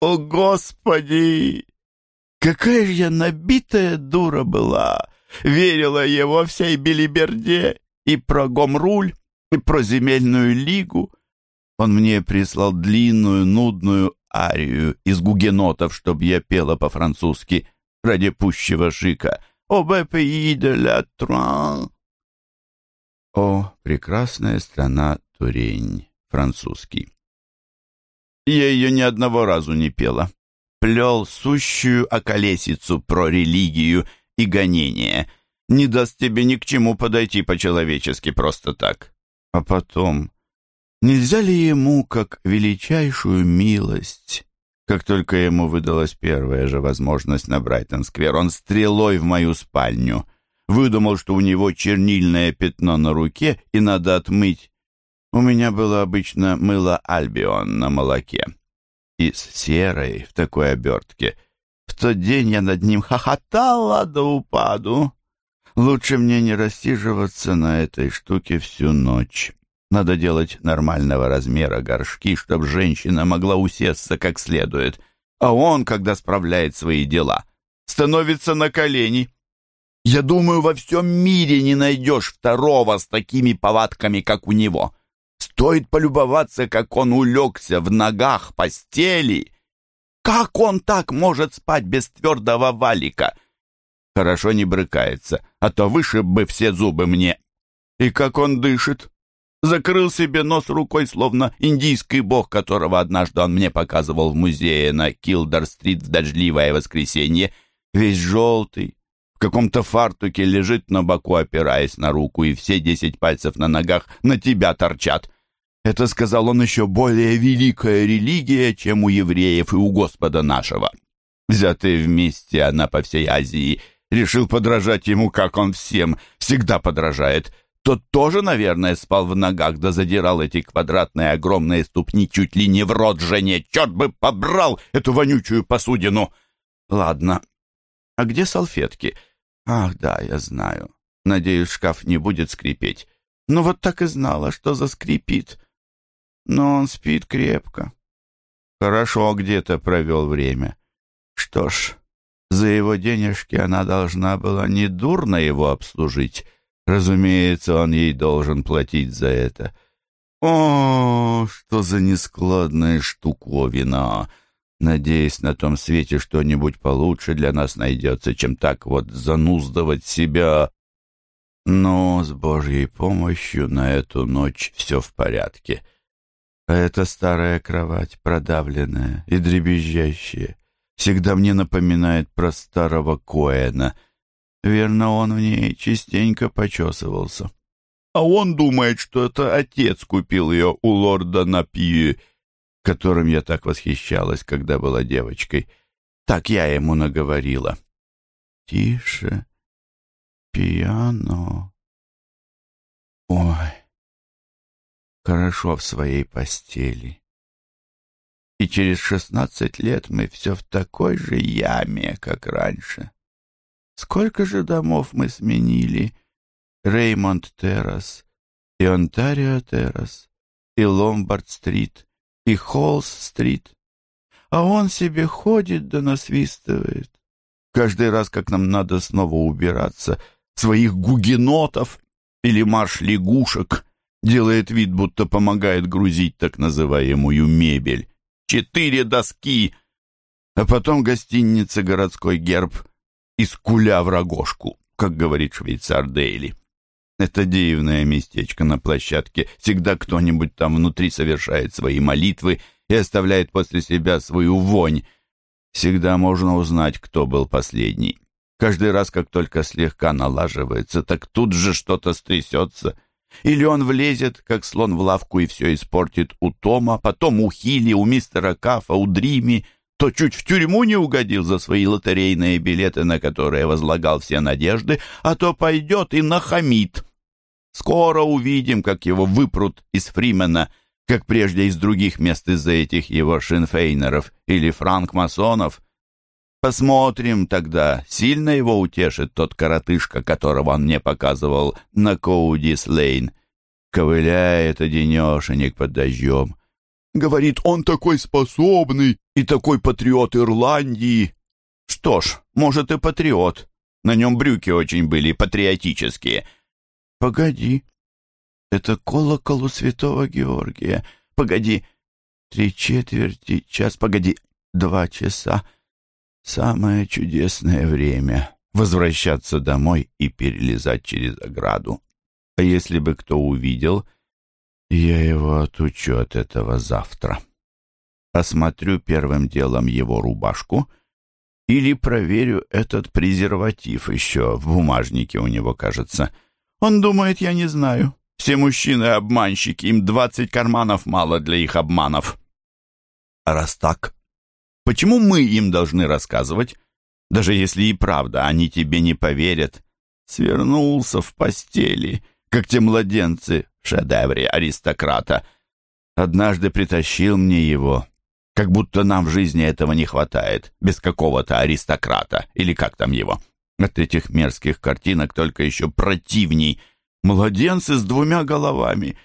О, Господи! Какая же я набитая дура была! Верила я во всей белиберде и про Гомруль, и про земельную лигу. Он мне прислал длинную, нудную арию из гугенотов, чтобы я пела по-французски ради пущего шика. «О, pays de la Troie!» «О, прекрасная страна Турень!» французский. Я ее ни одного разу не пела. Плел сущую околесицу про религию и гонение. Не даст тебе ни к чему подойти по-человечески просто так. А потом, нельзя ли ему, как величайшую милость, как только ему выдалась первая же возможность на Брайтон-сквер, он стрелой в мою спальню — выдумал, что у него чернильное пятно на руке и надо отмыть. У меня было обычно мыло Альбион на молоке. Из серой в такой обертке. В тот день я над ним хохотала до упаду. Лучше мне не рассиживаться на этой штуке всю ночь. Надо делать нормального размера горшки, чтобы женщина могла усесться как следует. А он, когда справляет свои дела, становится на колени. Я думаю, во всем мире не найдешь второго с такими повадками, как у него. Стоит полюбоваться, как он улегся в ногах постели. Как он так может спать без твердого валика? Хорошо не брыкается, а то вышиб бы все зубы мне. И как он дышит? Закрыл себе нос рукой, словно индийский бог, которого однажды он мне даже в музее на Килдер-стрит в дождливое воскресенье. Весь желтый, каком-то фартуке лежит на боку, опираясь на руку, и все десять пальцев на ногах на тебя торчат. Это, сказал он, еще более великая религия, чем у евреев и у Господа нашего. Взятые вместе она по всей Азии решил подражать ему, как он всем всегда подражает. Тот тоже, наверное, спал в ногах, да задирал эти квадратные огромные ступни чуть ли не в рот жене. Черт бы побрал эту вонючую посудину! Ладно, а где салфетки? Ах, да, я знаю. Надеюсь, шкаф не будет скрипеть. Ну вот так и знала, что заскрипит. Но он спит крепко. Хорошо где-то провел время. Что ж, за его денежки она должна была недурно его обслужить. Разумеется, он ей должен платить за это. О, что за нескладная штуковина! Надеясь, на том свете что-нибудь получше для нас найдется, чем так вот зануздывать себя. Но с Божьей помощью на эту ночь все в порядке. А эта старая кровать, продавленная и дребезжащая, всегда мне напоминает про старого Коэна. Верно, он в ней частенько почесывался. А он думает, что это отец купил ее у лорда Напье, которым я так восхищалась, когда была девочкой. Так я ему наговорила. «Тише, пиано». Ой, хорошо в своей постели. И через шестнадцать лет мы все в такой же яме, как раньше. Сколько же домов мы сменили? Реймонд Террас и Онтарио Террас и Ломбард-стрит и Холл-стрит. А он себе ходит да насвистывает. Каждый раз, как нам надо снова убираться, своих гугенотов или марш лягушек, делает вид, будто помогает грузить так называемую мебель. Четыре доски, а потом гостиница «Городской герб» из куля в рогожку, как говорит швейцар Дейли. Это дивное местечко на площадке. Всегда кто-нибудь там внутри совершает свои молитвы и оставляет после себя свою вонь. Всегда можно узнать, кто был последний. Каждый раз, как только слегка налаживается, так тут же что-то стрясется. Или он влезет, как слон в лавку, и все испортит у Тома, потом у Хили, у мистера Кафа, у Дрими, то чуть в тюрьму не угодил за свои лотерейные билеты, на которые возлагал все надежды, а то пойдет и нахамит. Скоро увидим, как его выпрут из Фримена, как прежде из других мест из-за этих его шинфейнеров или франкмасонов. Посмотрим тогда, сильно его утешит тот коротышка, которого он мне показывал на Коудис-Лейн. Ковыляет одинешенек под дождем. Говорит, он такой способный, И такой патриот Ирландии. Что ж, может и патриот. На нем брюки очень были патриотические. Погоди, это колокол у святого Георгия. Погоди, три четверти, час, погоди, два часа. Самое чудесное время — возвращаться домой и перелезать через ограду. А если бы кто увидел, я его отучу от этого завтра. Осмотрю первым делом его рубашку или проверю этот презерватив еще в бумажнике у него, кажется. Он думает, я не знаю. Все мужчины — обманщики, им двадцать карманов мало для их обманов. А раз так, почему мы им должны рассказывать? Даже если и правда они тебе не поверят. Свернулся в постели, как те младенцы в шедевре аристократа. Однажды притащил мне его, как будто нам в жизни этого не хватает, без какого-то аристократа, или как там его. От этих мерзких картинок только еще противней — младенцы с двумя головами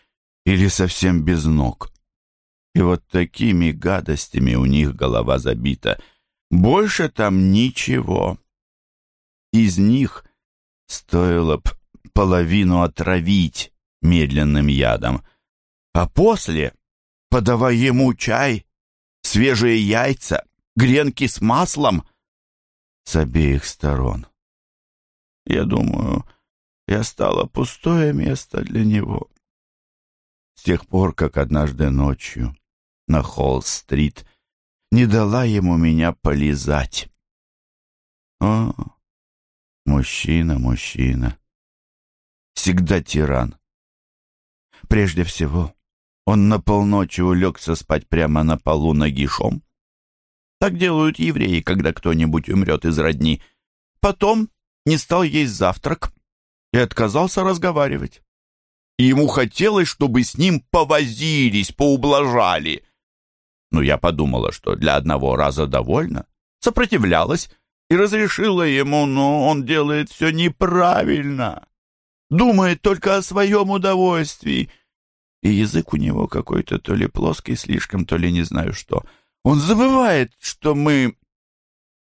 или совсем без ног. И вот такими гадостями у них голова забита. Больше там ничего. Из них стоило б половину отравить медленным ядом, а после подавай ему чай, свежие яйца, гренки с маслом с обеих сторон. Я думаю, я стала пустое место для него. С тех пор, как однажды ночью на Холл-стрит не дала ему меня полизать. О, мужчина, мужчина. Всегда тиран. Прежде всего, он на полночи улегся спать прямо на полу нагишом. Так делают евреи, когда кто-нибудь умрет из родни. Потом не стал есть завтрак, и отказался разговаривать. ему хотелось, чтобы с ним повозились, поублажали. Но я подумала, что для одного раза довольно, сопротивлялась и разрешила ему, но он делает все неправильно. Думает только о своем удовольствии. И язык у него какой-то то ли плоский слишком, то ли не знаю что. Он забывает, что мы...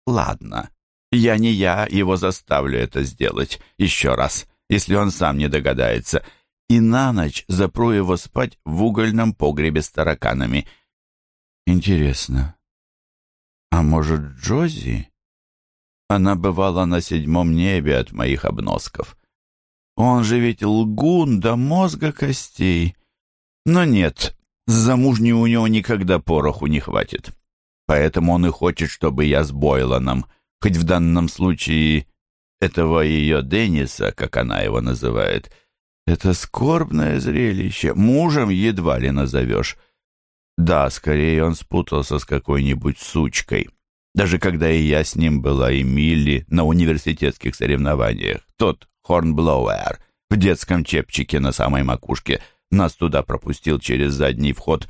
Ладно, я не я его заставлю это сделать еще раз, если он сам не догадается, и на ночь запру его спать в угольном погребе с тараканами. Интересно, а может, Джози? Она бывала на седьмом небе от моих обносков. Он же ведь лгун до мозга костей. Но нет, с замужней у него никогда пороху не хватит. Поэтому он и хочет, чтобы я с Бойланом — хоть в данном случае этого ее Денниса, как она его называет, это скорбное зрелище, мужем едва ли назовешь. Да, скорее он спутался с какой-нибудь сучкой. Даже когда и я с ним была, и Милли на университетских соревнованиях. Тот Хорнблоуэр в детском чепчике на самой макушке нас туда пропустил через задний вход.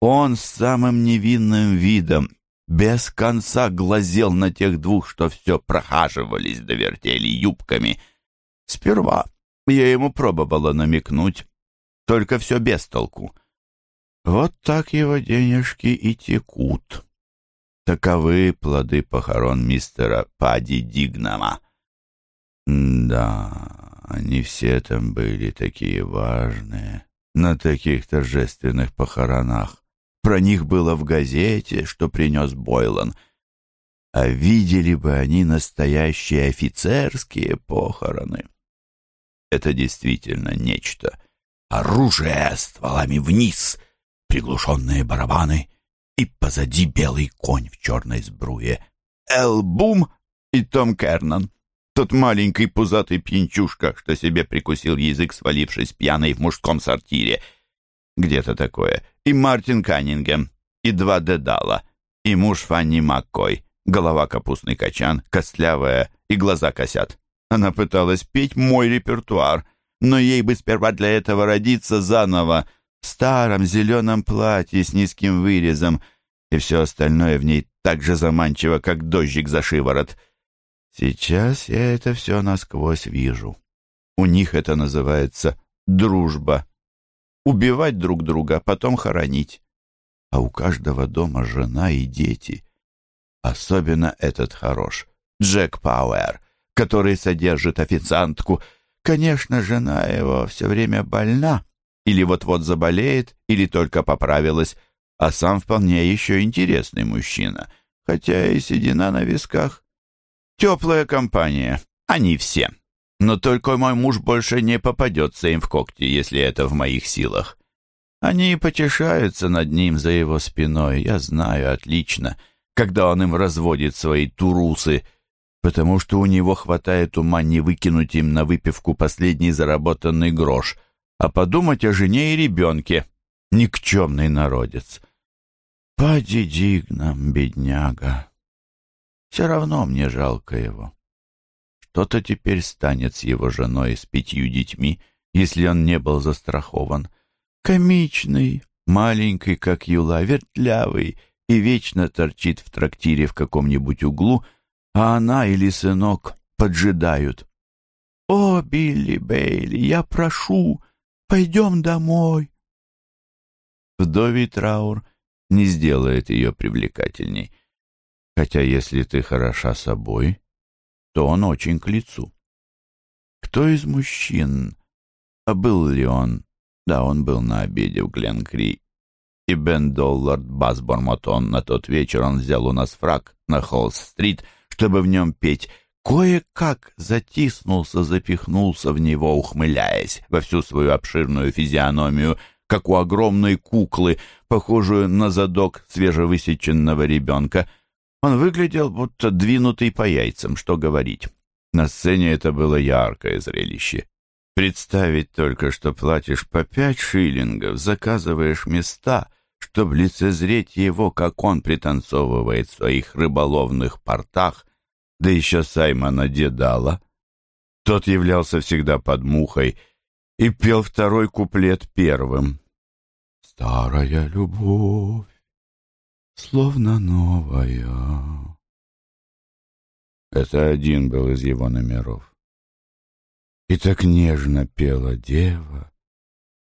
Он с самым невинным видом без конца глазел на тех двух, что все прохаживались да вертели юбками. Сперва я ему пробовала намекнуть, только все без толку. Вот так его денежки и текут. Таковы плоды похорон мистера Падди Дигнама. Да, они все там были такие важные, на таких торжественных похоронах. Про них было в газете, что принес Бойлан. А видели бы они настоящие офицерские похороны. Это действительно нечто. Оружие стволами вниз, приглушенные барабаны и позади белый конь в черной сбруе. Эл Бум и Том Кернан. Тот маленький пузатый пьянчушка, что себе прикусил язык, свалившись пьяный в мужском сортире — где-то такое, и Мартин Каннингем, и два Дедала, и муж Фанни Маккой, голова капустный качан, костлявая, и глаза косят. Она пыталась петь мой репертуар, но ей бы сперва для этого родиться заново, в старом зеленом платье с низким вырезом, и все остальное в ней так же заманчиво, как дождик за шиворот. Сейчас я это все насквозь вижу. У них это называется дружба убивать друг друга, потом хоронить. а у каждого дома жена и дети. Особенно этот хорош, Джек Пауэр, который содержит официантку. Конечно, жена его все время больна, или вот-вот заболеет, или только поправилась, а сам вполне еще интересный мужчина, хотя и седина на висках. Теплая компания, они все. Но только мой муж больше не попадется им в когти, если это в моих силах. Они потешаются над ним за его спиной, я знаю отлично, когда он им разводит свои турусы, потому что у него хватает ума не выкинуть им на выпивку последний заработанный грош, а подумать о жене и ребенке. Никчемный народец. Пади дигнам, бедняга. Все равно мне жалко его. Что-то теперь станет с его женой и с пятью детьми, если он не был застрахован. Комичный, маленький, как юла, вертлявый и вечно торчит в трактире в каком-нибудь углу, а она или сынок поджидают. «О, Билли Бейли, я прошу, пойдем домой!» Вдовий траур не сделает ее привлекательней. Хотя если ты хороша собой, то он очень к лицу. Кто из мужчин, а был ли он, да, он был на обеде в Гленкри, и Бен Доллард Басбормотон на тот вечер он взял у нас фраг на Холл-стрит, чтобы в нем петь, кое-как затиснулся, запихнулся в него, ухмыляясь во всю свою обширную физиономию, как у огромной куклы, похожую на задок свежевысеченного ребенка. Он выглядел будто двинутый по яйцам, что говорить. На сцене это было яркое зрелище. Представить только, что платишь по пять шиллингов, заказываешь места, чтобы лицезреть его, как он пританцовывает в своих рыболовных портах, да еще Саймона Дедала. Тот являлся всегда под мухой и пел второй куплет первым. Старая любовь, словно новая. Это один был из его номеров. И так нежно пела дева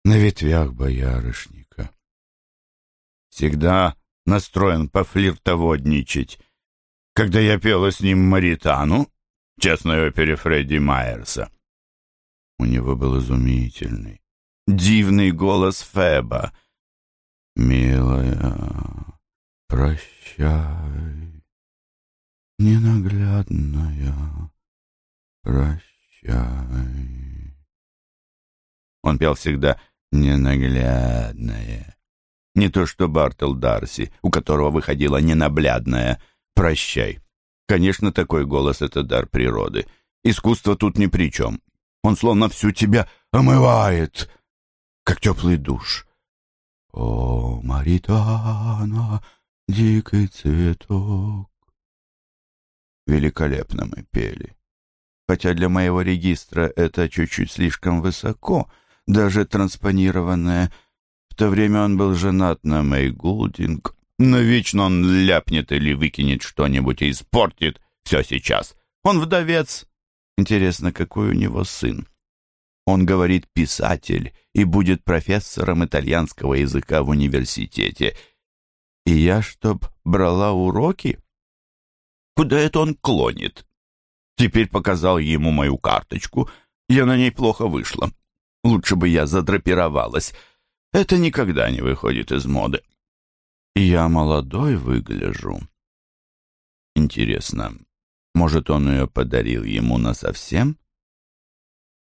на ветвях боярышника. Всегда настроен пофлиртоводничать. Когда я пела с ним Маритану, честной опере Фредди Майерса, у него был изумительный, дивный голос Феба — Милая, прощай, ненаглядная, прощай. Он пел всегда «ненаглядная». Не то что Бартел Дарси, у которого выходила ненаглядная «прощай». Конечно, такой голос — это дар природы. Искусство тут ни при чем. Он словно всю тебя омывает, как теплый душ. О, Маритана, дикий цветок. Великолепно мы пели. Хотя для моего регистра это чуть-чуть слишком высоко, даже транспонированное. В то время он был женат на Мэй Гулдинг, но вечно он ляпнет или выкинет что-нибудь и испортит все сейчас. Он вдовец. Интересно, какой у него сын? Он говорит «писатель» и будет профессором итальянского языка в университете. И я, чтоб брала уроки? Куда это он клонит? Теперь показал ему мою карточку. Я на ней плохо вышла. Лучше бы я задрапировалась. Это никогда не выходит из моды. Я молодой выгляжу. Интересно, может, он ее подарил ему насовсем?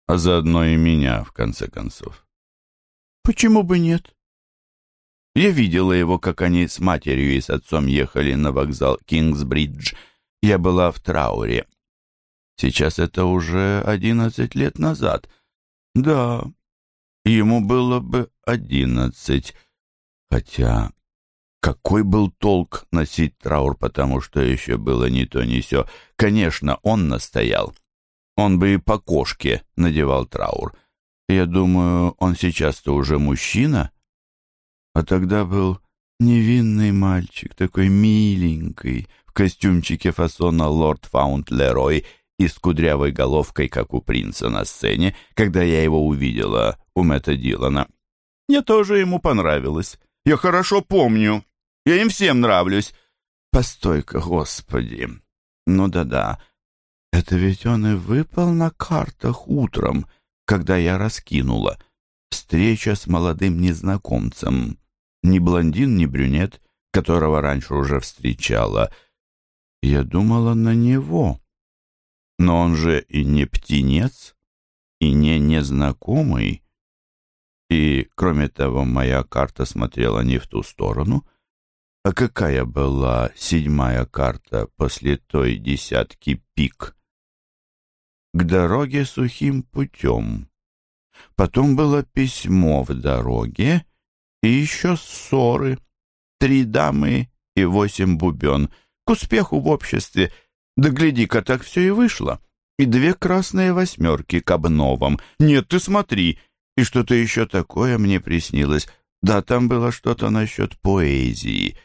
а заодно и меня, в конце концов. Почему бы нет? Я видела его, как они с матерью и с отцом ехали на вокзал Кингсбридж. Я была в трауре. Сейчас это уже одиннадцать лет назад. Да, ему было бы одиннадцать. Хотя какой был толк носить траур, потому что еще было не то ни сё. Конечно, он настоял. Он бы и по кошке надевал траур. Я думаю, он сейчас-то уже мужчина. А тогда был невинный мальчик, такой миленький, в костюмчике фасона лорд Фаунтлерой и с кудрявой головкой, как у принца на сцене, когда я его увидела у Мэтта Дилана. Мне тоже ему понравилось. Я хорошо помню. Я им всем нравлюсь. Постой-ка, господи. Ну да-да. Это ведь он и выпал на картах утром, когда я раскинула. Встреча с молодым незнакомцем. Ни блондин, ни брюнет, которого раньше уже встречала. Я думала на него. Но он же и не птенец, и не незнакомый. И, кроме того, моя карта смотрела не в ту сторону. А какая была седьмая карта после той десятки пик? К дороге сухим путем. Потом было письмо в дороге и еще ссоры. Три дамы и восемь бубен. К успеху в обществе. Да гляди-ка, так все и вышло. И две красные восьмерки к обновам. Нет, ты смотри. И что-то еще такое мне приснилось. Да, там было что-то насчет поэзии.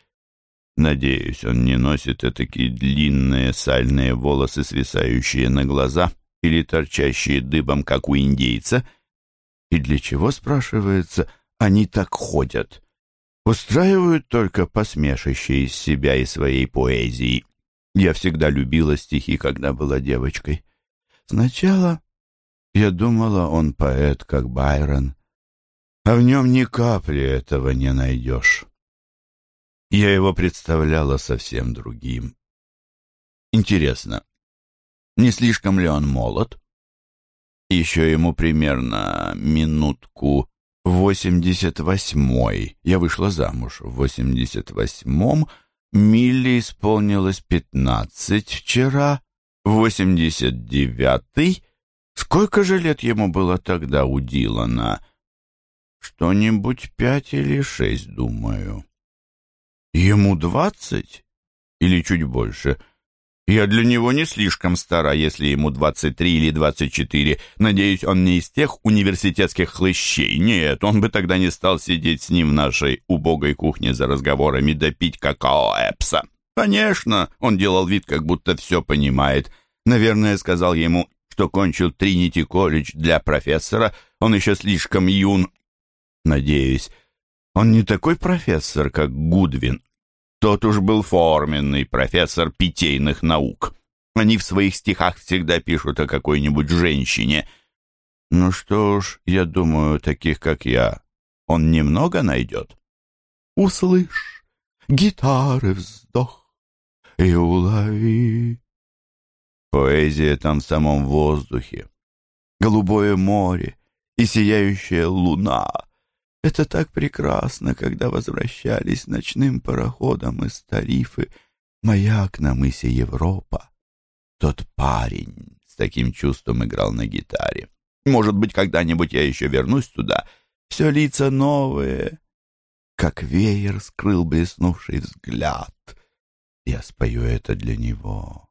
Надеюсь, он не носит такие длинные сальные волосы, свисающие на глаза или торчащие дыбом, как у индейца. И для чего, спрашивается, они так ходят? Устраивают только посмешище из себя и своей поэзии. Я всегда любила стихи, когда была девочкой. Сначала я думала, он поэт, как Байрон, а в нем ни капли этого не найдешь. Я его представляла совсем другим. Интересно, не слишком ли он молод? Еще ему примерно минутку восемьдесят восьмой. Я вышла замуж в восемьдесят восьмом. Милли исполнилось пятнадцать вчера, восемьдесят девятый. Сколько же лет ему было тогда у Дилана? Что-нибудь пять или шесть, думаю. Ему двадцать? Или чуть больше? Я для него не слишком стара, если ему двадцать три или двадцать четыре. Надеюсь, он не из тех университетских хлыщей. Нет, он бы тогда не стал сидеть с ним в нашей убогой кухне за разговорами да пить какао Эпса. Конечно, он делал вид, как будто все понимает. Наверное, сказал ему, что кончил Тринити колледж для профессора. Он еще слишком юн. Надеюсь, он не такой профессор, как Гудвин. Тот уж был форменный профессор питейных наук. Они в своих стихах всегда пишут о какой-нибудь женщине. Ну что ж, я думаю, таких, как я, он немного найдет. Услышь гитары вздох и улови. Поэзия там в самом воздухе. Голубое море и сияющая луна — это так прекрасно, когда возвращались ночным пароходом из Тарифы маяк на мысе Европа. Тот парень с таким чувством играл на гитаре. Может быть, когда-нибудь я еще вернусь туда. Все лица новые, как веер скрыл блеснувший взгляд. Я спою это для него.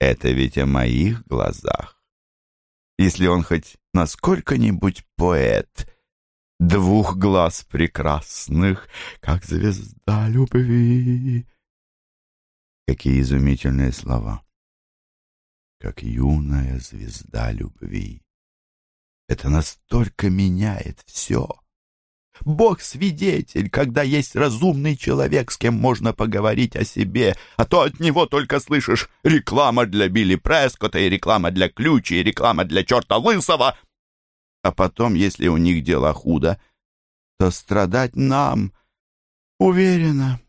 Это ведь о моих глазах. Если он хоть насколько-нибудь поэт — двух глаз прекрасных, как звезда любви. Какие изумительные слова! Как юная звезда любви. Это настолько меняет все. Бог свидетель, когда есть разумный человек, с кем можно поговорить о себе, а то от него только слышишь реклама для Билли Прескота и реклама для Ключи и реклама для черта лысого — а потом, если у них дела худо, то страдать нам. Уверена,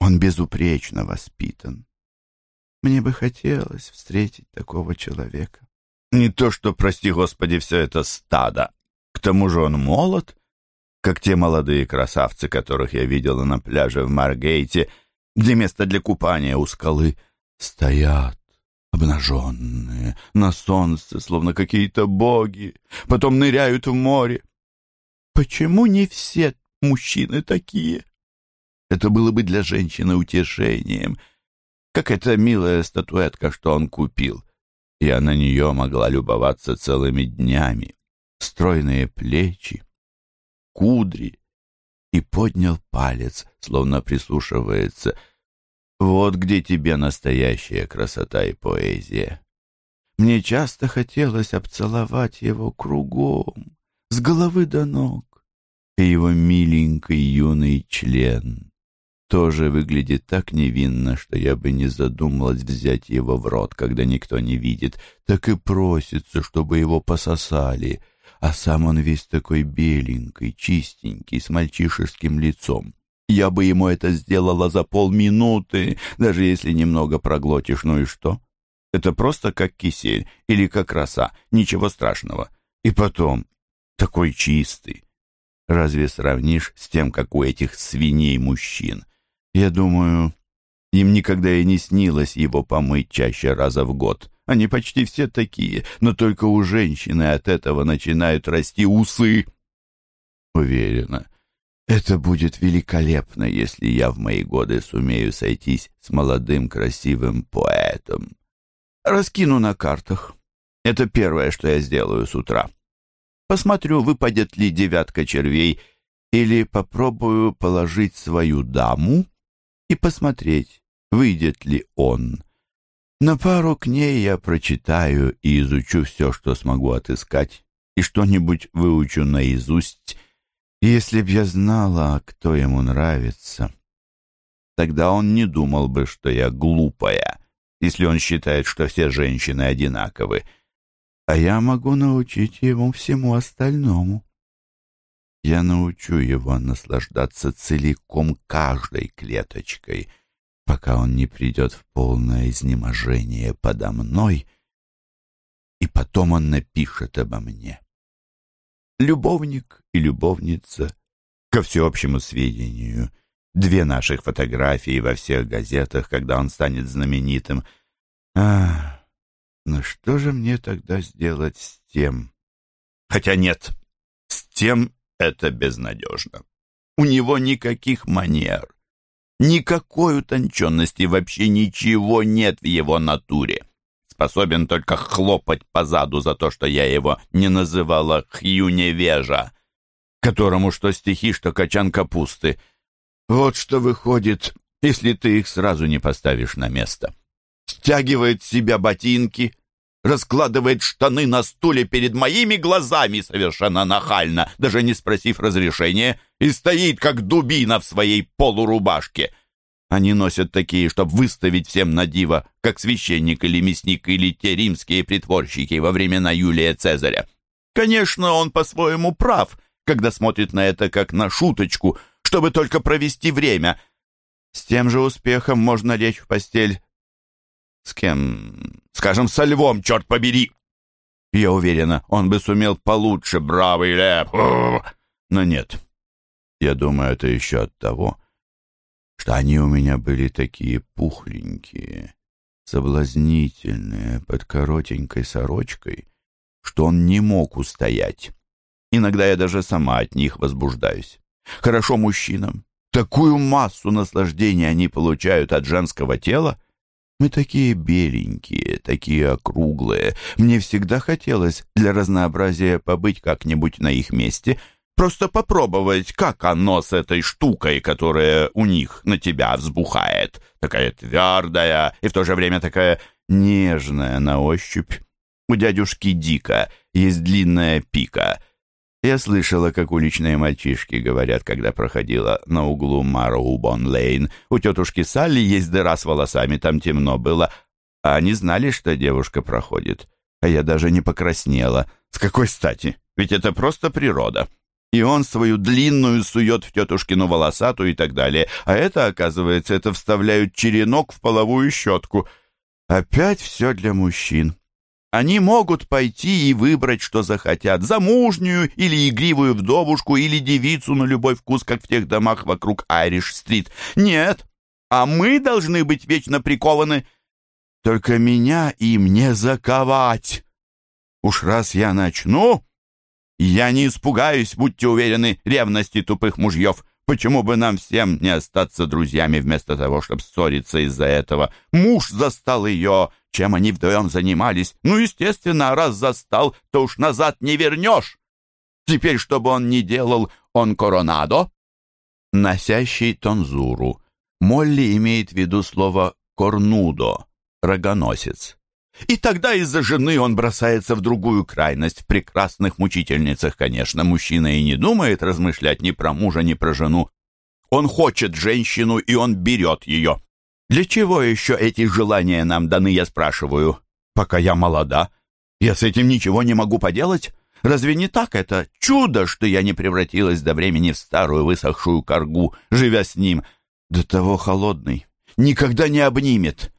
он безупречно воспитан. Мне бы хотелось встретить такого человека. Не то что, прости господи, все это стадо. К тому же он молод, как те молодые красавцы, которых я видела на пляже в Маргейте, где место для купания у скалы стоят обнаженные, на солнце, словно какие-то боги, потом ныряют в море. Почему не все мужчины такие? Это было бы для женщины утешением, как эта милая статуэтка, что он купил. Я на нее могла любоваться целыми днями. Стройные плечи, кудри, и поднял палец, словно прислушивается — вот где тебе настоящая красота и поэзия. Мне часто хотелось обцеловать его кругом, с головы до ног. и его миленький юный член тоже выглядит так невинно, что я бы не задумалась взять его в рот, когда никто не видит. Так и просится, чтобы его пососали. А сам он весь такой беленький, чистенький, с мальчишеским лицом. Я бы ему это сделала за полминуты, даже если немного проглотишь, ну и что? Это просто как кисель или как роса, ничего страшного. И потом, такой чистый. Разве сравнишь с тем, как у этих свиней мужчин? Я думаю, им никогда и не снилось его помыть чаще раза в год. Они почти все такие, но только у женщины от этого начинают расти усы. Уверена, это будет великолепно, если я в мои годы сумею сойтись с молодым красивым поэтом. Раскину на картах. Это первое, что я сделаю с утра. Посмотрю, выпадет ли девятка червей, или попробую положить свою даму и посмотреть, выйдет ли он. На пару к ней я прочитаю и изучу все, что смогу отыскать, и что-нибудь выучу наизусть. Если б я знала, кто ему нравится, тогда он не думал бы, что я глупая если он считает, что все женщины одинаковы. А я могу научить его всему остальному. Я научу его наслаждаться целиком каждой клеточкой, пока он не придет в полное изнеможение подо мной, и потом он напишет обо мне. Любовник и любовница, ко всеобщему сведению — Две наших фотографии во всех газетах, когда он станет знаменитым. А, ну что же мне тогда сделать с тем? Хотя нет, с тем это безнадежно. У него никаких манер, никакой утонченности, вообще ничего нет в его натуре. Способен только хлопать по заду за то, что я его не называла Хью невежа, которому что стихи, что качан капусты — вот что выходит, если ты их сразу не поставишь на место. Стягивает с себя ботинки, раскладывает штаны на стуле перед моими глазами совершенно нахально, даже не спросив разрешения, и стоит, как дубина в своей полурубашке. Они носят такие, чтобы выставить всем на диво, как священник или мясник, или те римские притворщики во времена Юлия Цезаря. Конечно, он по-своему прав, когда смотрит на это как на шуточку — чтобы только провести время. С тем же успехом можно лечь в постель с кем? Скажем, со львом, черт побери. Я уверена, он бы сумел получше, бравый лев. Но нет. Я думаю, это еще от того, что они у меня были такие пухленькие, соблазнительные, под коротенькой сорочкой, что он не мог устоять. Иногда я даже сама от них возбуждаюсь. Хорошо мужчинам. Такую массу наслаждения они получают от женского тела. Мы такие беленькие, такие округлые. Мне всегда хотелось для разнообразия побыть как-нибудь на их месте, просто попробовать, как оно с этой штукой, которая у них на тебя взбухает. Такая твердая и в то же время такая нежная на ощупь. У дядюшки Дика есть длинная пика — я слышала, как уличные мальчишки говорят, когда проходила на углу Мароубон-Лейн. У тетушки Салли есть дыра с волосами, там темно было. А они знали, что девушка проходит. А я даже не покраснела. С какой стати? Ведь это просто природа. И он свою длинную сует в тетушкину волосатую и так далее. А это, оказывается, это вставляют черенок в половую щетку. Опять все для мужчин. Они могут пойти и выбрать, что захотят, замужнюю или игривую вдовушку, или девицу на любой вкус, как в тех домах вокруг Айриш-стрит. Нет, а мы должны быть вечно прикованы. Только меня им не заковать. Уж раз я начну, я не испугаюсь, будьте уверены, ревности тупых мужьев. Почему бы нам всем не остаться друзьями вместо того, чтобы ссориться из-за этого? Муж застал ее чем они вдвоем занимались. Ну, естественно, раз застал, то уж назад не вернешь. Теперь, чтобы он не делал, он коронадо, носящий тонзуру. Молли имеет в виду слово «корнудо» — рогоносец. И тогда из-за жены он бросается в другую крайность. В прекрасных мучительницах, конечно, мужчина и не думает размышлять ни про мужа, ни про жену. Он хочет женщину, и он берет ее. Для чего еще эти желания нам даны, я спрашиваю? Пока я молода. Я с этим ничего не могу поделать. Разве не так это? Чудо, что я не превратилась до времени в старую высохшую коргу, живя с ним. До того холодный. Никогда не обнимет.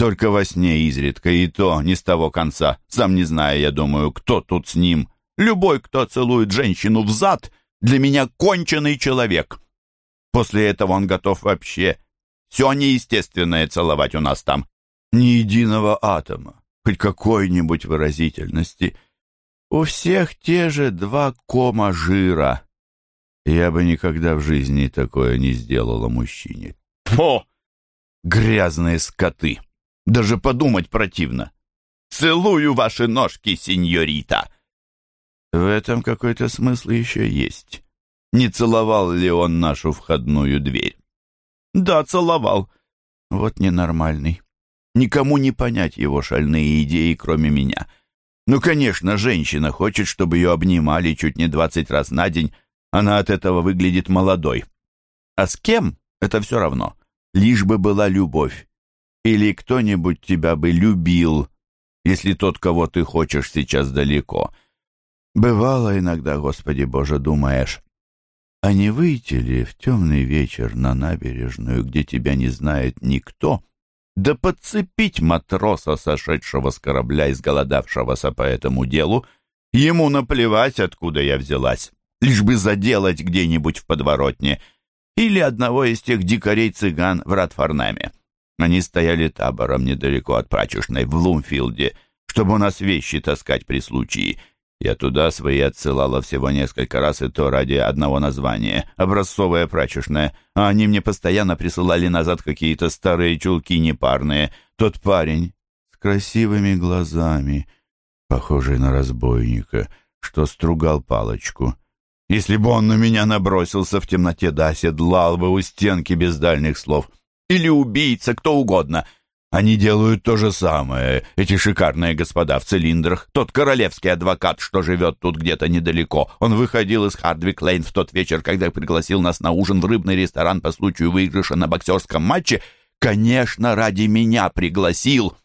Только во сне изредка, и то не с того конца. Сам не знаю, я думаю, кто тут с ним. Любой, кто целует женщину в зад, для меня конченый человек. После этого он готов вообще все неестественное целовать у нас там. Ни единого атома, хоть какой-нибудь выразительности. У всех те же два кома жира. Я бы никогда в жизни такое не сделала мужчине. Фу! Грязные скоты! Даже подумать противно. Целую ваши ножки, сеньорита!» В этом какой-то смысл еще есть. Не целовал ли он нашу входную дверь? Да, целовал. Вот ненормальный. Никому не понять его шальные идеи, кроме меня. Ну, конечно, женщина хочет, чтобы ее обнимали чуть не двадцать раз на день. Она от этого выглядит молодой. А с кем? Это все равно. Лишь бы была любовь или кто-нибудь тебя бы любил, если тот, кого ты хочешь, сейчас далеко. Бывало иногда, Господи Боже, думаешь, а не выйти ли в темный вечер на набережную, где тебя не знает никто, да подцепить матроса, сошедшего с корабля, изголодавшегося по этому делу, ему наплевать, откуда я взялась, лишь бы заделать где-нибудь в подворотне, или одного из тех дикарей-цыган в Ратфорнаме. Они стояли табором недалеко от прачечной в Лумфилде, чтобы у нас вещи таскать при случае. Я туда свои отсылала всего несколько раз, и то ради одного названия — образцовая прачечная, а они мне постоянно присылали назад какие-то старые чулки непарные. Тот парень с красивыми глазами, похожий на разбойника, что стругал палочку. Если бы он на меня набросился в темноте, да оседлал бы у стенки без дальних слов — или убийца, кто угодно. Они делают то же самое, эти шикарные господа в цилиндрах. Тот королевский адвокат, что живет тут где-то недалеко. Он выходил из Хардвик-Лейн в тот вечер, когда пригласил нас на ужин в рыбный ресторан по случаю выигрыша на боксерском матче. Конечно, ради меня пригласил.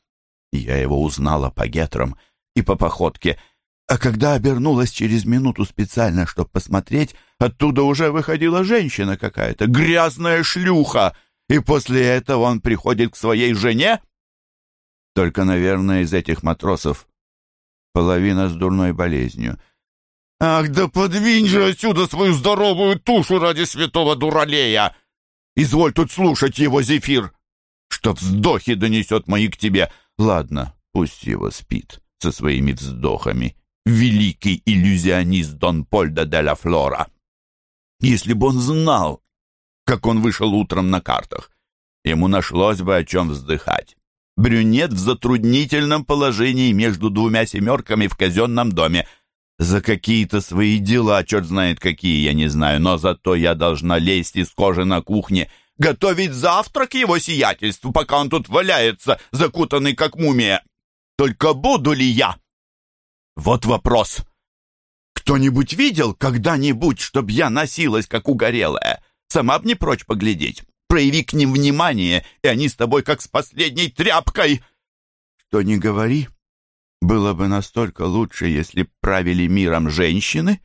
Я его узнала по гетрам и по походке. А когда обернулась через минуту специально, чтобы посмотреть, оттуда уже выходила женщина какая-то, грязная шлюха и после этого он приходит к своей жене? Только, наверное, из этих матросов половина с дурной болезнью. Ах, да подвинь же отсюда свою здоровую тушу ради святого дуралея! Изволь тут слушать его, Зефир, что вздохи донесет мои к тебе. Ладно, пусть его спит со своими вздохами. Великий иллюзионист Дон Польда де ла Флора. Если бы он знал, как он вышел утром на картах. Ему нашлось бы о чем вздыхать. Брюнет в затруднительном положении между двумя семерками в казенном доме. За какие-то свои дела, черт знает какие, я не знаю, но зато я должна лезть из кожи на кухне, готовить завтрак его сиятельству, пока он тут валяется, закутанный как мумия. Только буду ли я? Вот вопрос. Кто-нибудь видел когда-нибудь, чтоб я носилась, как угорелая? Сама б не прочь поглядеть. Прояви к ним внимание, и они с тобой как с последней тряпкой. Что не говори, было бы настолько лучше, если правили миром женщины.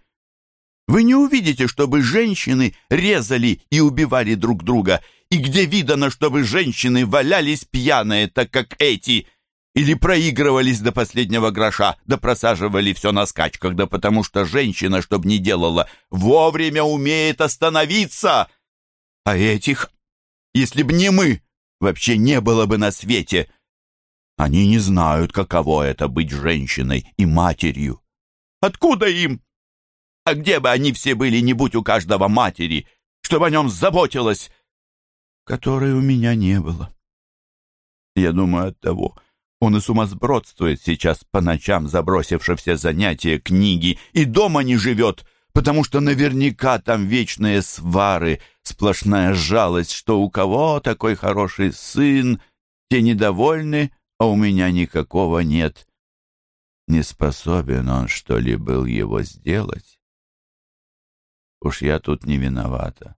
Вы не увидите, чтобы женщины резали и убивали друг друга, и где видано, чтобы женщины валялись пьяные, так как эти, или проигрывались до последнего гроша, да просаживали все на скачках, да потому что женщина, чтоб не делала, вовремя умеет остановиться. А этих, если б не мы, вообще не было бы на свете. Они не знают, каково это быть женщиной и матерью. Откуда им? А где бы они все были, не будь у каждого матери, чтобы о нем заботилась, которой у меня не было. Я думаю, от того, он и сумасбродствует сейчас по ночам, забросивши все занятия, книги, и дома не живет, потому что наверняка там вечные свары, сплошная жалость, что у кого такой хороший сын, те недовольны, а у меня никакого нет. Не способен он, что ли, был его сделать? Уж я тут не виновата.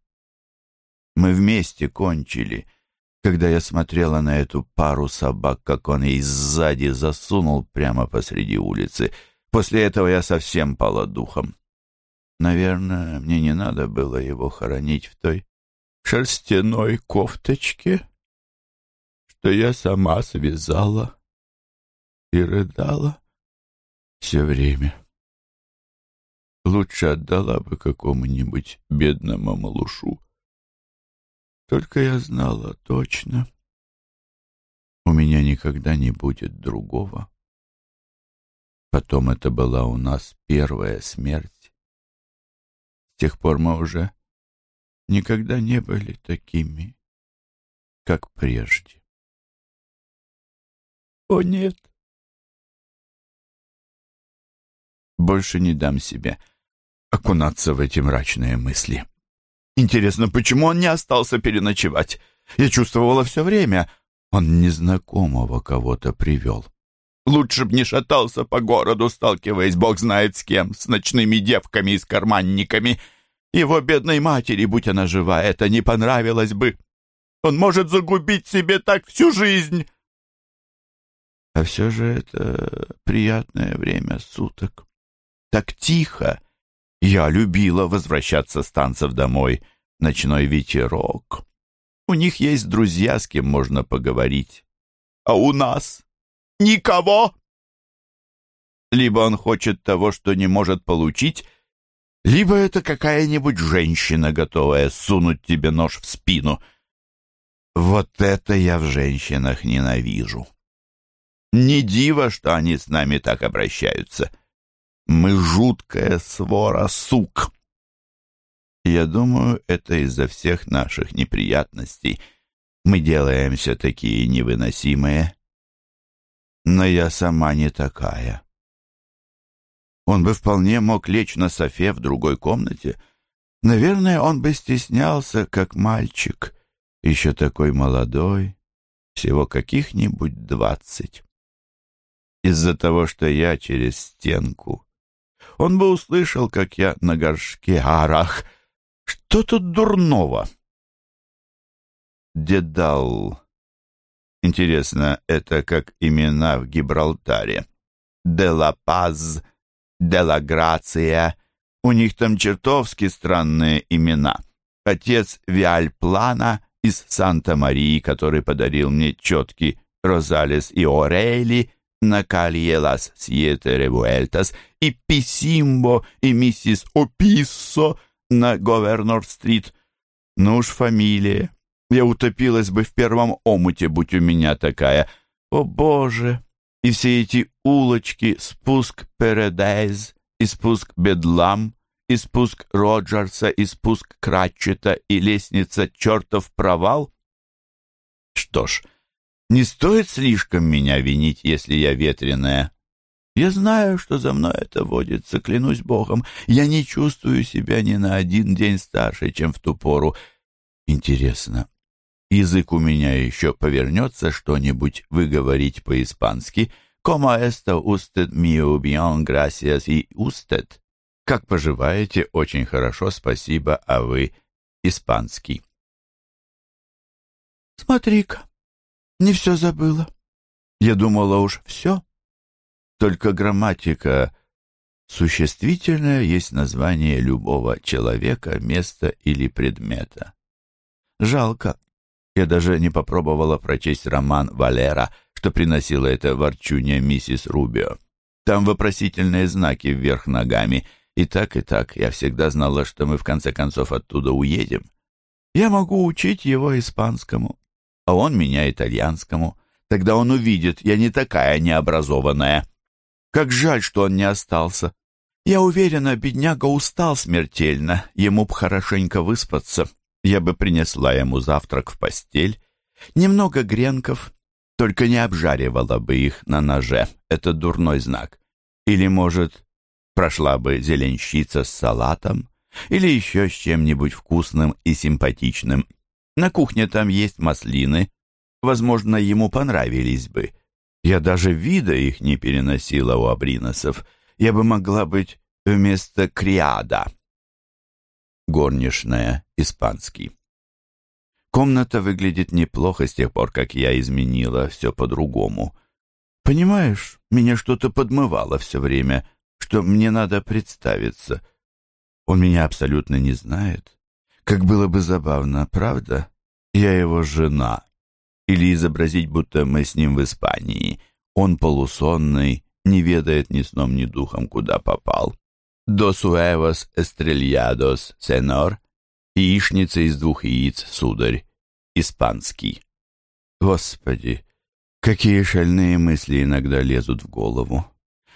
Мы вместе кончили, когда я смотрела на эту пару собак, как он ей сзади засунул прямо посреди улицы. После этого я совсем пала духом. Наверное, мне не надо было его хоронить в той шерстяной кофточке, что я сама связала и рыдала все время. Лучше отдала бы какому-нибудь бедному малышу. Только я знала точно, у меня никогда не будет другого. Потом это была у нас первая смерть. С тех пор мы уже никогда не были такими, как прежде. О, нет! Больше не дам себе окунаться в эти мрачные мысли. Интересно, почему он не остался переночевать? Я чувствовала все время. Он незнакомого кого-то привел. Лучше б не шатался по городу, сталкиваясь бог знает с кем, с ночными девками и с карманниками. Его бедной матери, будь она жива, это не понравилось бы. Он может загубить себе так всю жизнь. А все же это приятное время суток. Так тихо. Я любила возвращаться с танцев домой. Ночной ветерок. У них есть друзья, с кем можно поговорить. А у нас никого. Либо он хочет того, что не может получить, либо это какая-нибудь женщина, готовая сунуть тебе нож в спину. Вот это я в женщинах ненавижу. Не диво, что они с нами так обращаются. Мы жуткая свора сук. Я думаю, это из-за всех наших неприятностей. Мы делаемся такие невыносимые. Но я сама не такая. Он бы вполне мог лечь на софе в другой комнате. Наверное, он бы стеснялся, как мальчик, еще такой молодой, всего каких-нибудь двадцать. Из-за того, что я через стенку. Он бы услышал, как я на горшке арах. Что тут дурного? Дедал. Интересно, это как имена в Гибралтаре. Де ла Паз Дела Грация. У них там чертовски странные имена. Отец Виальплана из Санта-Марии, который подарил мне четки Розалес и Орейли на Калье Лас Сьете Ревуэльтас и Писимбо и миссис Описсо на Говернор-стрит. Ну уж фамилия. Я утопилась бы в первом омуте, будь у меня такая. О, Боже! И все эти улочки, спуск Передайз, и спуск Бедлам, и спуск Роджерса, и спуск Кратчета, и лестница Чертов провал? Что ж, не стоит слишком меня винить, если я ветреная. Я знаю, что за мной это водится, клянусь Богом. Я не чувствую себя ни на один день старше, чем в ту пору. Интересно, язык у меня еще повернется что-нибудь выговорить по-испански. «Como esto usted mío bien, gracias и usted?» «Как поживаете? Очень хорошо, спасибо, а вы испанский». «Смотри-ка, не все забыла. Я думала уж все. Только грамматика существительное есть название любого человека, места или предмета. Жалко, я даже не попробовала прочесть роман Валера, что приносила эта ворчунья миссис Рубио. Там вопросительные знаки вверх ногами. И так, и так. Я всегда знала, что мы в конце концов оттуда уедем. Я могу учить его испанскому, а он меня итальянскому. Тогда он увидит, я не такая необразованная. Как жаль, что он не остался. Я уверена, бедняга устал смертельно, ему б хорошенько выспаться. Я бы принесла ему завтрак в постель, немного гренков, только не обжаривала бы их на ноже. Это дурной знак. Или, может, прошла бы зеленщица с салатом, или еще с чем-нибудь вкусным и симпатичным. На кухне там есть маслины. Возможно, ему понравились бы. Я даже вида их не переносила у абриносов. Я бы могла быть вместо криада. Горничная, испанский. Комната выглядит неплохо с тех пор, как я изменила все по-другому. Понимаешь, меня что-то подмывало все время, что мне надо представиться. Он меня абсолютно не знает. Как было бы забавно, правда? Я его жена. Или изобразить, будто мы с ним в Испании. Он полусонный, не ведает ни сном, ни духом, куда попал. «Dos huevos estrellados, сенор» «Яичница из двух яиц, сударь» испанский. Господи, какие шальные мысли иногда лезут в голову.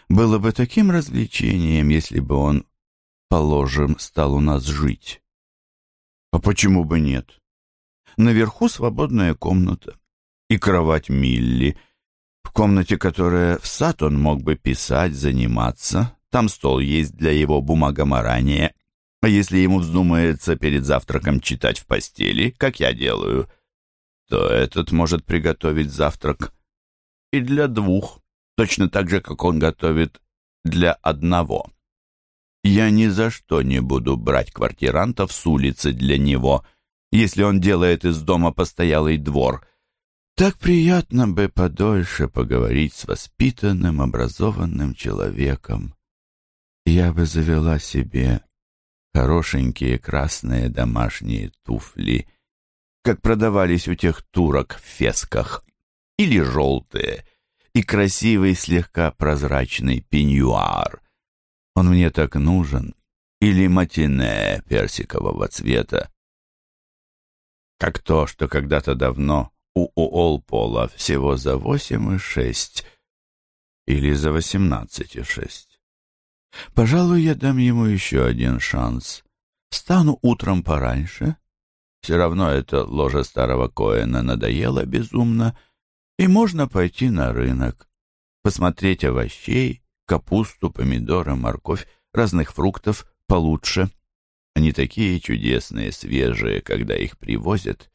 Было бы таким развлечением, если бы он, положим, стал у нас жить. А почему бы нет? Наверху свободная комната и кровать Милли. В комнате, которая в сад он мог бы писать, заниматься. Там стол есть для его бумагоморания. А если ему вздумается перед завтраком читать в постели, как я делаю, то этот может приготовить завтрак и для двух, точно так же, как он готовит для одного. Я ни за что не буду брать квартирантов с улицы для него, если он делает из дома постоялый двор. Так приятно бы подольше поговорить с воспитанным, образованным человеком. Я бы завела себе хорошенькие красные домашние туфли, как продавались у тех турок в фесках, или желтые, и красивый слегка прозрачный пеньюар, он мне так нужен. Или матине персикового цвета. Как то, что когда-то давно у Уолпола всего за восемь и шесть. Или за восемнадцать и шесть. Пожалуй, я дам ему еще один шанс. Встану утром пораньше. Все равно это ложа старого Коэна надоело безумно, и можно пойти на рынок, посмотреть овощей, капусту, помидоры, морковь, разных фруктов получше. Они такие чудесные, свежие, когда их привозят.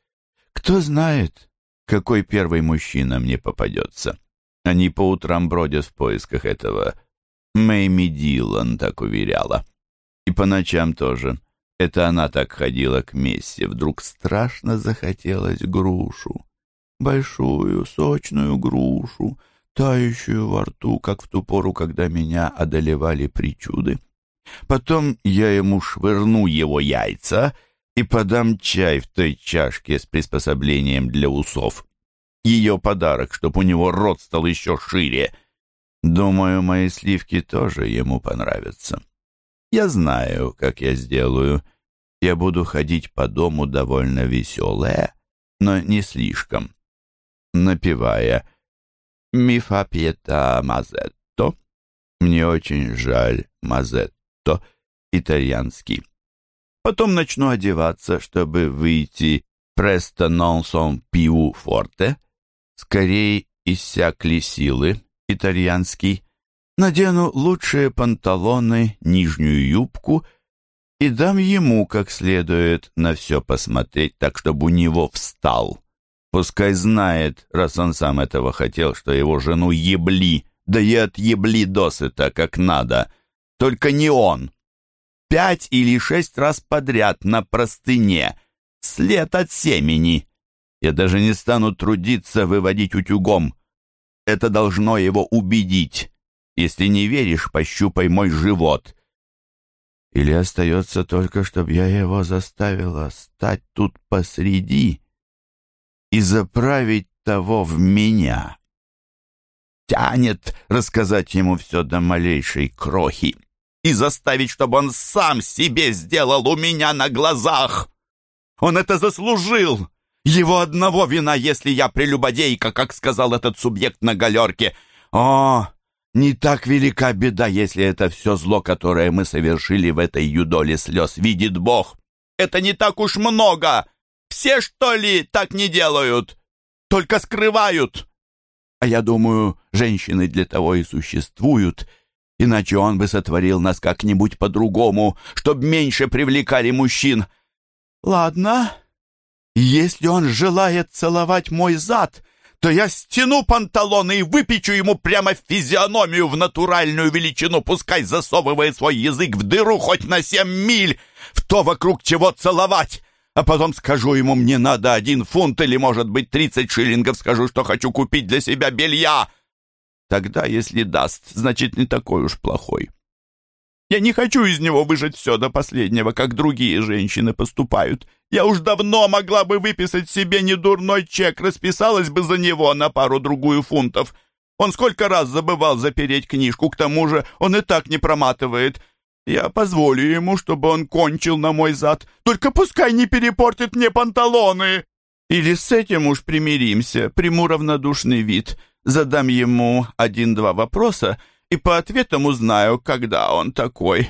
Кто знает, какой первый мужчина мне попадется. Они по утрам бродят в поисках этого. Мэйми Дилан так уверяла. И по ночам тоже. Это она так ходила к Мессе. Вдруг страшно захотелось грушу. Большую, сочную грушу тающую во рту, как в ту пору, когда меня одолевали причуды. Потом я ему швырну его яйца и подам чай в той чашке с приспособлением для усов. Ее подарок, чтоб у него рот стал еще шире. Думаю, мои сливки тоже ему понравятся. Я знаю, как я сделаю. Я буду ходить по дому довольно веселая, но не слишком, напевая «Ми фа пьета мазетто». Мне очень жаль мазетто, итальянский. Потом начну одеваться, чтобы выйти «Престо нон сон пиу форте». Скорее иссякли силы, итальянский. Надену лучшие панталоны, нижнюю юбку и дам ему как следует на все посмотреть, так чтобы у него встал. Пускай знает, раз он сам этого хотел, что его жену ебли, да и отъебли досыта, как надо. Только не он. Пять или шесть раз подряд на простыне. След от семени. Я даже не стану трудиться выводить утюгом. Это должно его убедить. Если не веришь, пощупай мой живот. Или остается только, чтобы я его заставила стать тут посреди и заправить того в меня. Тянет рассказать ему все до малейшей крохи и заставить, чтобы он сам себе сделал у меня на глазах. Он это заслужил. Его одного вина, если я прелюбодейка, как сказал этот субъект на галерке. О, не так велика беда, если это все зло, которое мы совершили в этой юдоле слез, видит Бог. Это не так уж много. Все, что ли, так не делают? Только скрывают. А я думаю, женщины для того и существуют, иначе он бы сотворил нас как-нибудь по-другому, чтобы меньше привлекали мужчин. Ладно, если он желает целовать мой зад, то я стяну панталоны и выпечу ему прямо физиономию в натуральную величину, пускай засовывает свой язык в дыру хоть на семь миль, в то вокруг чего целовать. А потом скажу ему, мне надо один фунт или, может быть, тридцать шиллингов, скажу, что хочу купить для себя белья. Тогда, если даст, значит, не такой уж плохой. Я не хочу из него выжать все до последнего, как другие женщины поступают. Я уж давно могла бы выписать себе недурной чек, расписалась бы за него на пару-другую фунтов. Он сколько раз забывал запереть книжку, к тому же он и так не проматывает. Я позволю ему, чтобы он кончил на мой зад. Только пускай не перепортит мне панталоны. Или с этим уж примиримся, приму равнодушный вид, задам ему один-два вопроса, и по ответам узнаю, когда он такой.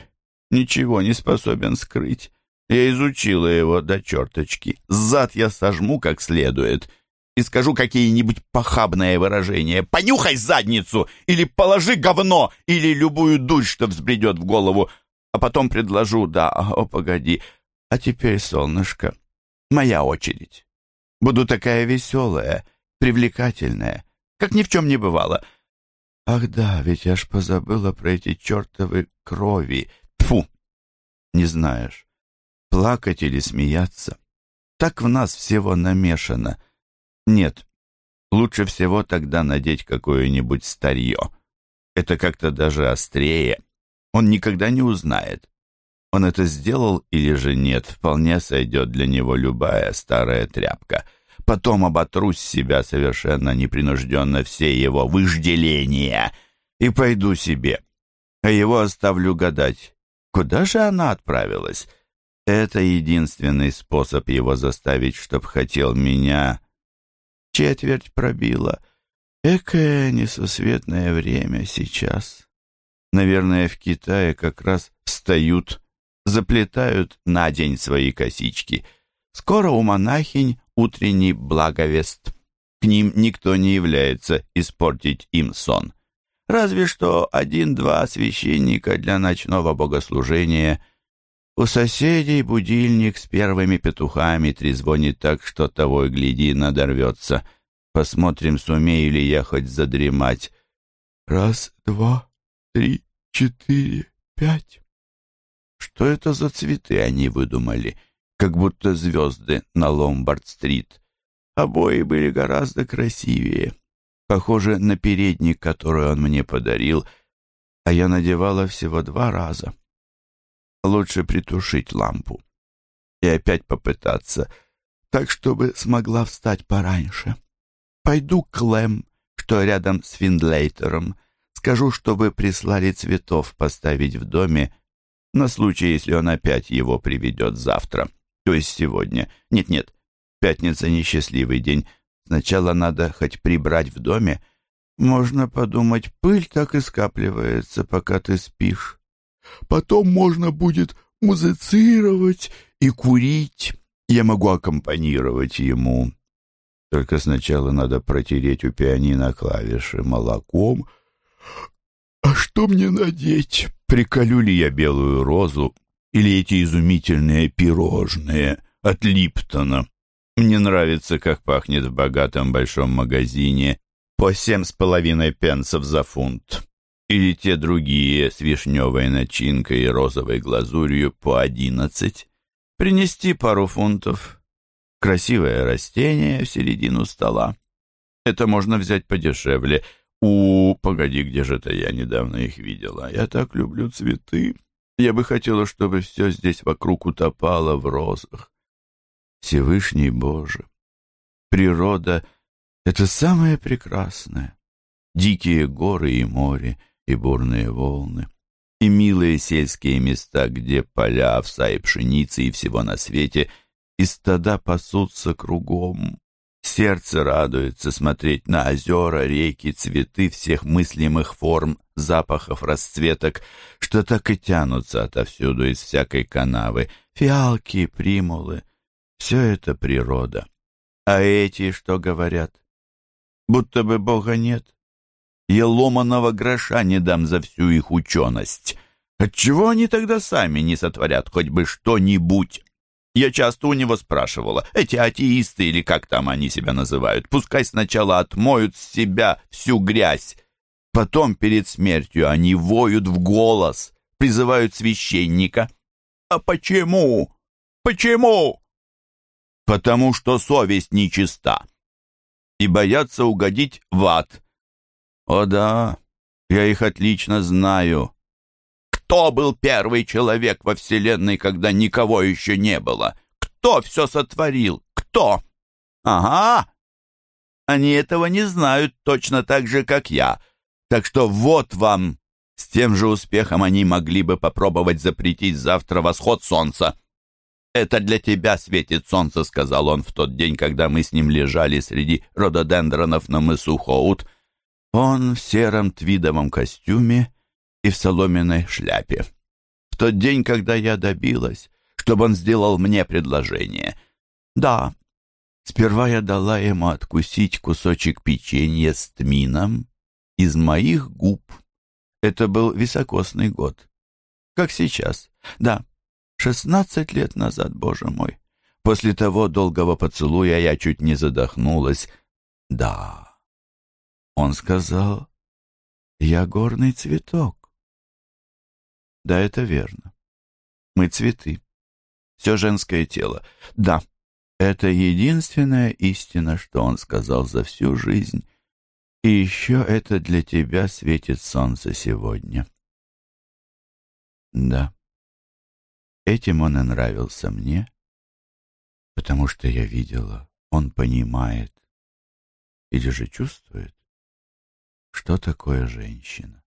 Ничего не способен скрыть. Я изучила его до черточки. Зад я сожму как следует и скажу какие-нибудь похабные выражения. «Понюхай задницу!» или «Положи говно!» или любую дурь, что взбредет в голову. А потом предложу «Да, о, погоди, а теперь, солнышко, моя очередь. Буду такая веселая, привлекательная, как ни в чем не бывало». Ах да, ведь я ж позабыла про эти чертовы крови. Тфу, не знаешь, плакать или смеяться. Так в нас всего намешано. Нет, лучше всего тогда надеть какое-нибудь старье. Это как-то даже острее. Он никогда не узнает. Он это сделал или же нет, вполне сойдет для него любая старая тряпка — Потом оботру с себя совершенно непринужденно все его выжделения и пойду себе. А его оставлю гадать, куда же она отправилась. Это единственный способ его заставить, чтоб хотел меня. Четверть пробила. Экое несусветное время сейчас. Наверное, в Китае как раз встают, заплетают на день свои косички. Скоро у монахинь утренний благовест. К ним никто не является испортить им сон. Разве что один-два священника для ночного богослужения. У соседей будильник с первыми петухами трезвонит так, что того и гляди надорвется. Посмотрим, сумею ли я хоть задремать. Раз, два, три, четыре, пять. Что это за цветы они выдумали? — как будто звезды на Ломбард-стрит. Обои были гораздо красивее, похожи на передник, который он мне подарил, а я надевала всего два раза. Лучше притушить лампу и опять попытаться, так, чтобы смогла встать пораньше. Пойду к Лэм, что рядом с Финдлейтером, скажу, чтобы прислали цветов поставить в доме на случай, если он опять его приведет завтра то есть сегодня. Нет-нет, пятница — несчастливый день. Сначала надо хоть прибрать в доме. Можно подумать, пыль так и скапливается, пока ты спишь. Потом можно будет музицировать и курить. Я могу аккомпанировать ему. Только сначала надо протереть у пианино клавиши молоком. А что мне надеть? Приколю ли я белую розу или эти изумительные пирожные от Липтона. Мне нравится, как пахнет в богатом большом магазине по семь с половиной пенсов за фунт. Или те другие с вишневой начинкой и розовой глазурью по одиннадцать. Принести пару фунтов. Красивое растение в середину стола. Это можно взять подешевле. У, погоди, где же это я недавно их видела? Я так люблю цветы. Я бы хотела, чтобы все здесь вокруг утопало в розах. Всевышний Боже, природа — это самое прекрасное. Дикие горы и море, и бурные волны, и милые сельские места, где поля, овса и пшеницы, и всего на свете, и стада пасутся кругом. Сердце радуется смотреть на озера, реки, цветы всех мыслимых форм, запахов, расцветок, что так и тянутся отовсюду из всякой канавы. Фиалки, примулы — все это природа. А эти что говорят? Будто бы Бога нет. Я ломаного гроша не дам за всю их ученость. Отчего они тогда сами не сотворят хоть бы что-нибудь? Я часто у него спрашивала, эти атеисты или как там они себя называют, пускай сначала отмоют с себя всю грязь, потом перед смертью они воют в голос, призывают священника. А почему? Почему? Потому что совесть нечиста и боятся угодить в ад. О да, я их отлично знаю. Кто был первый человек во Вселенной, когда никого еще не было? Кто все сотворил? Кто? Ага. Они этого не знают точно так же, как я. Так что вот вам. С тем же успехом они могли бы попробовать запретить завтра восход солнца. «Это для тебя светит солнце», — сказал он в тот день, когда мы с ним лежали среди рододендронов на мысу Хоут. Он в сером твидовом костюме и в соломенной шляпе. В тот день, когда я добилась, чтобы он сделал мне предложение. Да, сперва я дала ему откусить кусочек печенья с тмином из моих губ. Это был високосный год. Как сейчас. Да, Шестнадцать лет назад, боже мой. После того долгого поцелуя я чуть не задохнулась. Да. Он сказал, я горный цветок. Да, это верно. Мы цветы. Все женское тело. Да, это единственная истина, что он сказал за всю жизнь. И еще это для тебя светит солнце сегодня. Да. Этим он и нравился мне, потому что я видела, он понимает или же чувствует, что такое женщина.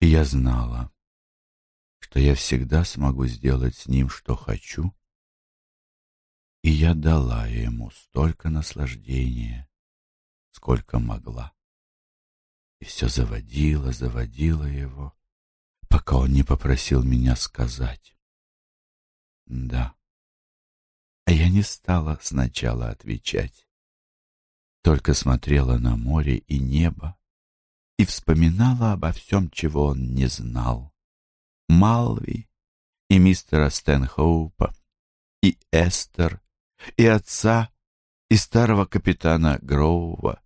И я знала, что я всегда смогу сделать с ним, что хочу, и я дала ему столько наслаждения, сколько могла. И все заводила, заводила его, пока он не попросил меня сказать. Да. А я не стала сначала отвечать. Только смотрела на море и небо и вспоминала обо всем, чего он не знал. Малви и мистера Стэнхоупа, и Эстер, и отца, и старого капитана Гроува,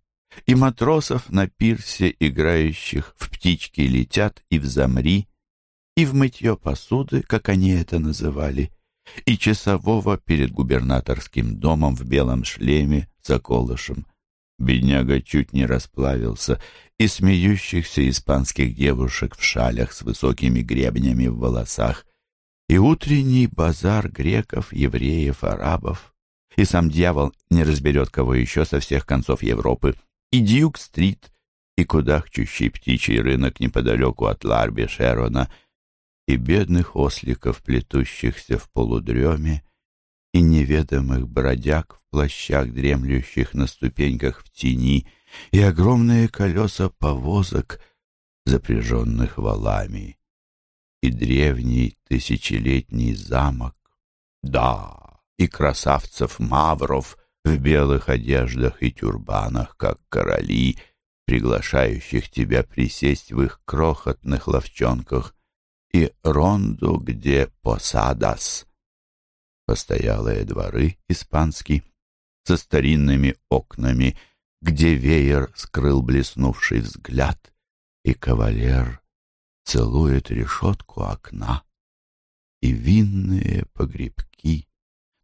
и матросов на пирсе, играющих в птички летят и в замри, и в мытье посуды, как они это называли, и часового перед губернаторским домом в белом шлеме с околышем. Бедняга чуть не расплавился, и смеющихся испанских девушек в шалях с высокими гребнями в волосах, и утренний базар греков, евреев, арабов, и сам дьявол не разберет кого еще со всех концов Европы, и Дьюк-стрит, и кудахчущий птичий рынок неподалеку от Ларби Шерона — и бедных осликов, плетущихся в полудреме, и неведомых бродяг в плащах, дремлющих на ступеньках в тени, и огромные колеса повозок, запряженных валами, и древний тысячелетний замок. Да, и красавцев-мавров в белых одеждах и тюрбанах, как короли, приглашающих тебя присесть в их крохотных ловчонках и ронду, где посадас. Постоялые дворы испанские, со старинными окнами, где веер скрыл блеснувший взгляд, и кавалер целует решетку окна, и винные погребки,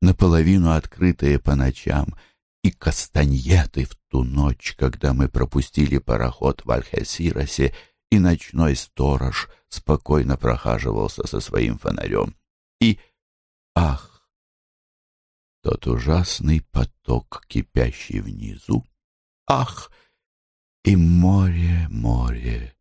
наполовину открытые по ночам, и кастаньеты в ту ночь, когда мы пропустили пароход в Альхесиросе, и ночной сторож спокойно прохаживался со своим фонарем. И, ах, тот ужасный поток, кипящий внизу, ах, и море, море,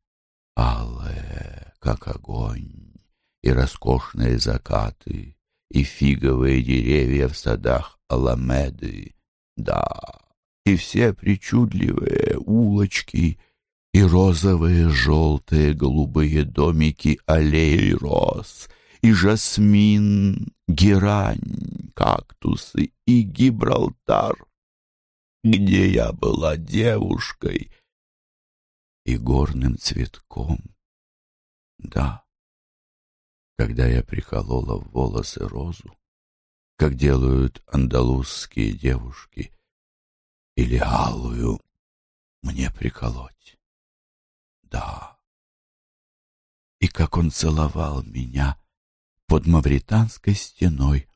алое, как огонь, и роскошные закаты, и фиговые деревья в садах Аламеды, да, и все причудливые улочки — и розовые, желтые, голубые домики аллеи роз, и жасмин, герань, кактусы и Гибралтар, где я была девушкой и горным цветком. Да, когда я приколола в волосы розу, как делают андалузские девушки, или алую мне приколоть. Да. И как он целовал меня под мавританской стеной.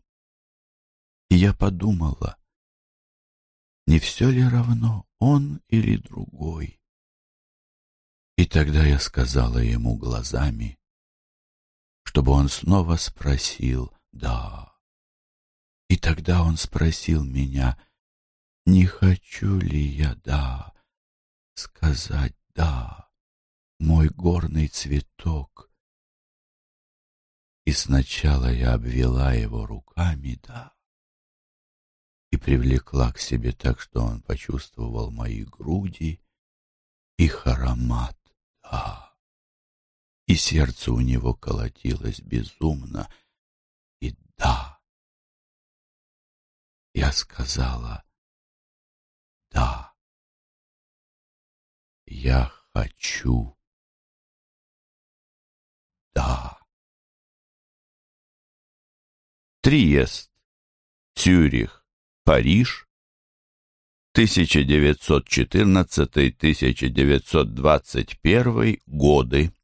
И я подумала, не все ли равно, он или другой? И тогда я сказала ему глазами, чтобы он снова спросил «да». И тогда он спросил меня, не хочу ли я «да», сказать «да», мой горный цветок. И сначала я обвела его руками «да» и привлекла к себе так, что он почувствовал мои груди, их аромат, да. И сердце у него колотилось безумно, и да. Я сказала «да». Я хочу. Да. Триест, Цюрих, Париж, 1914-1921 годы.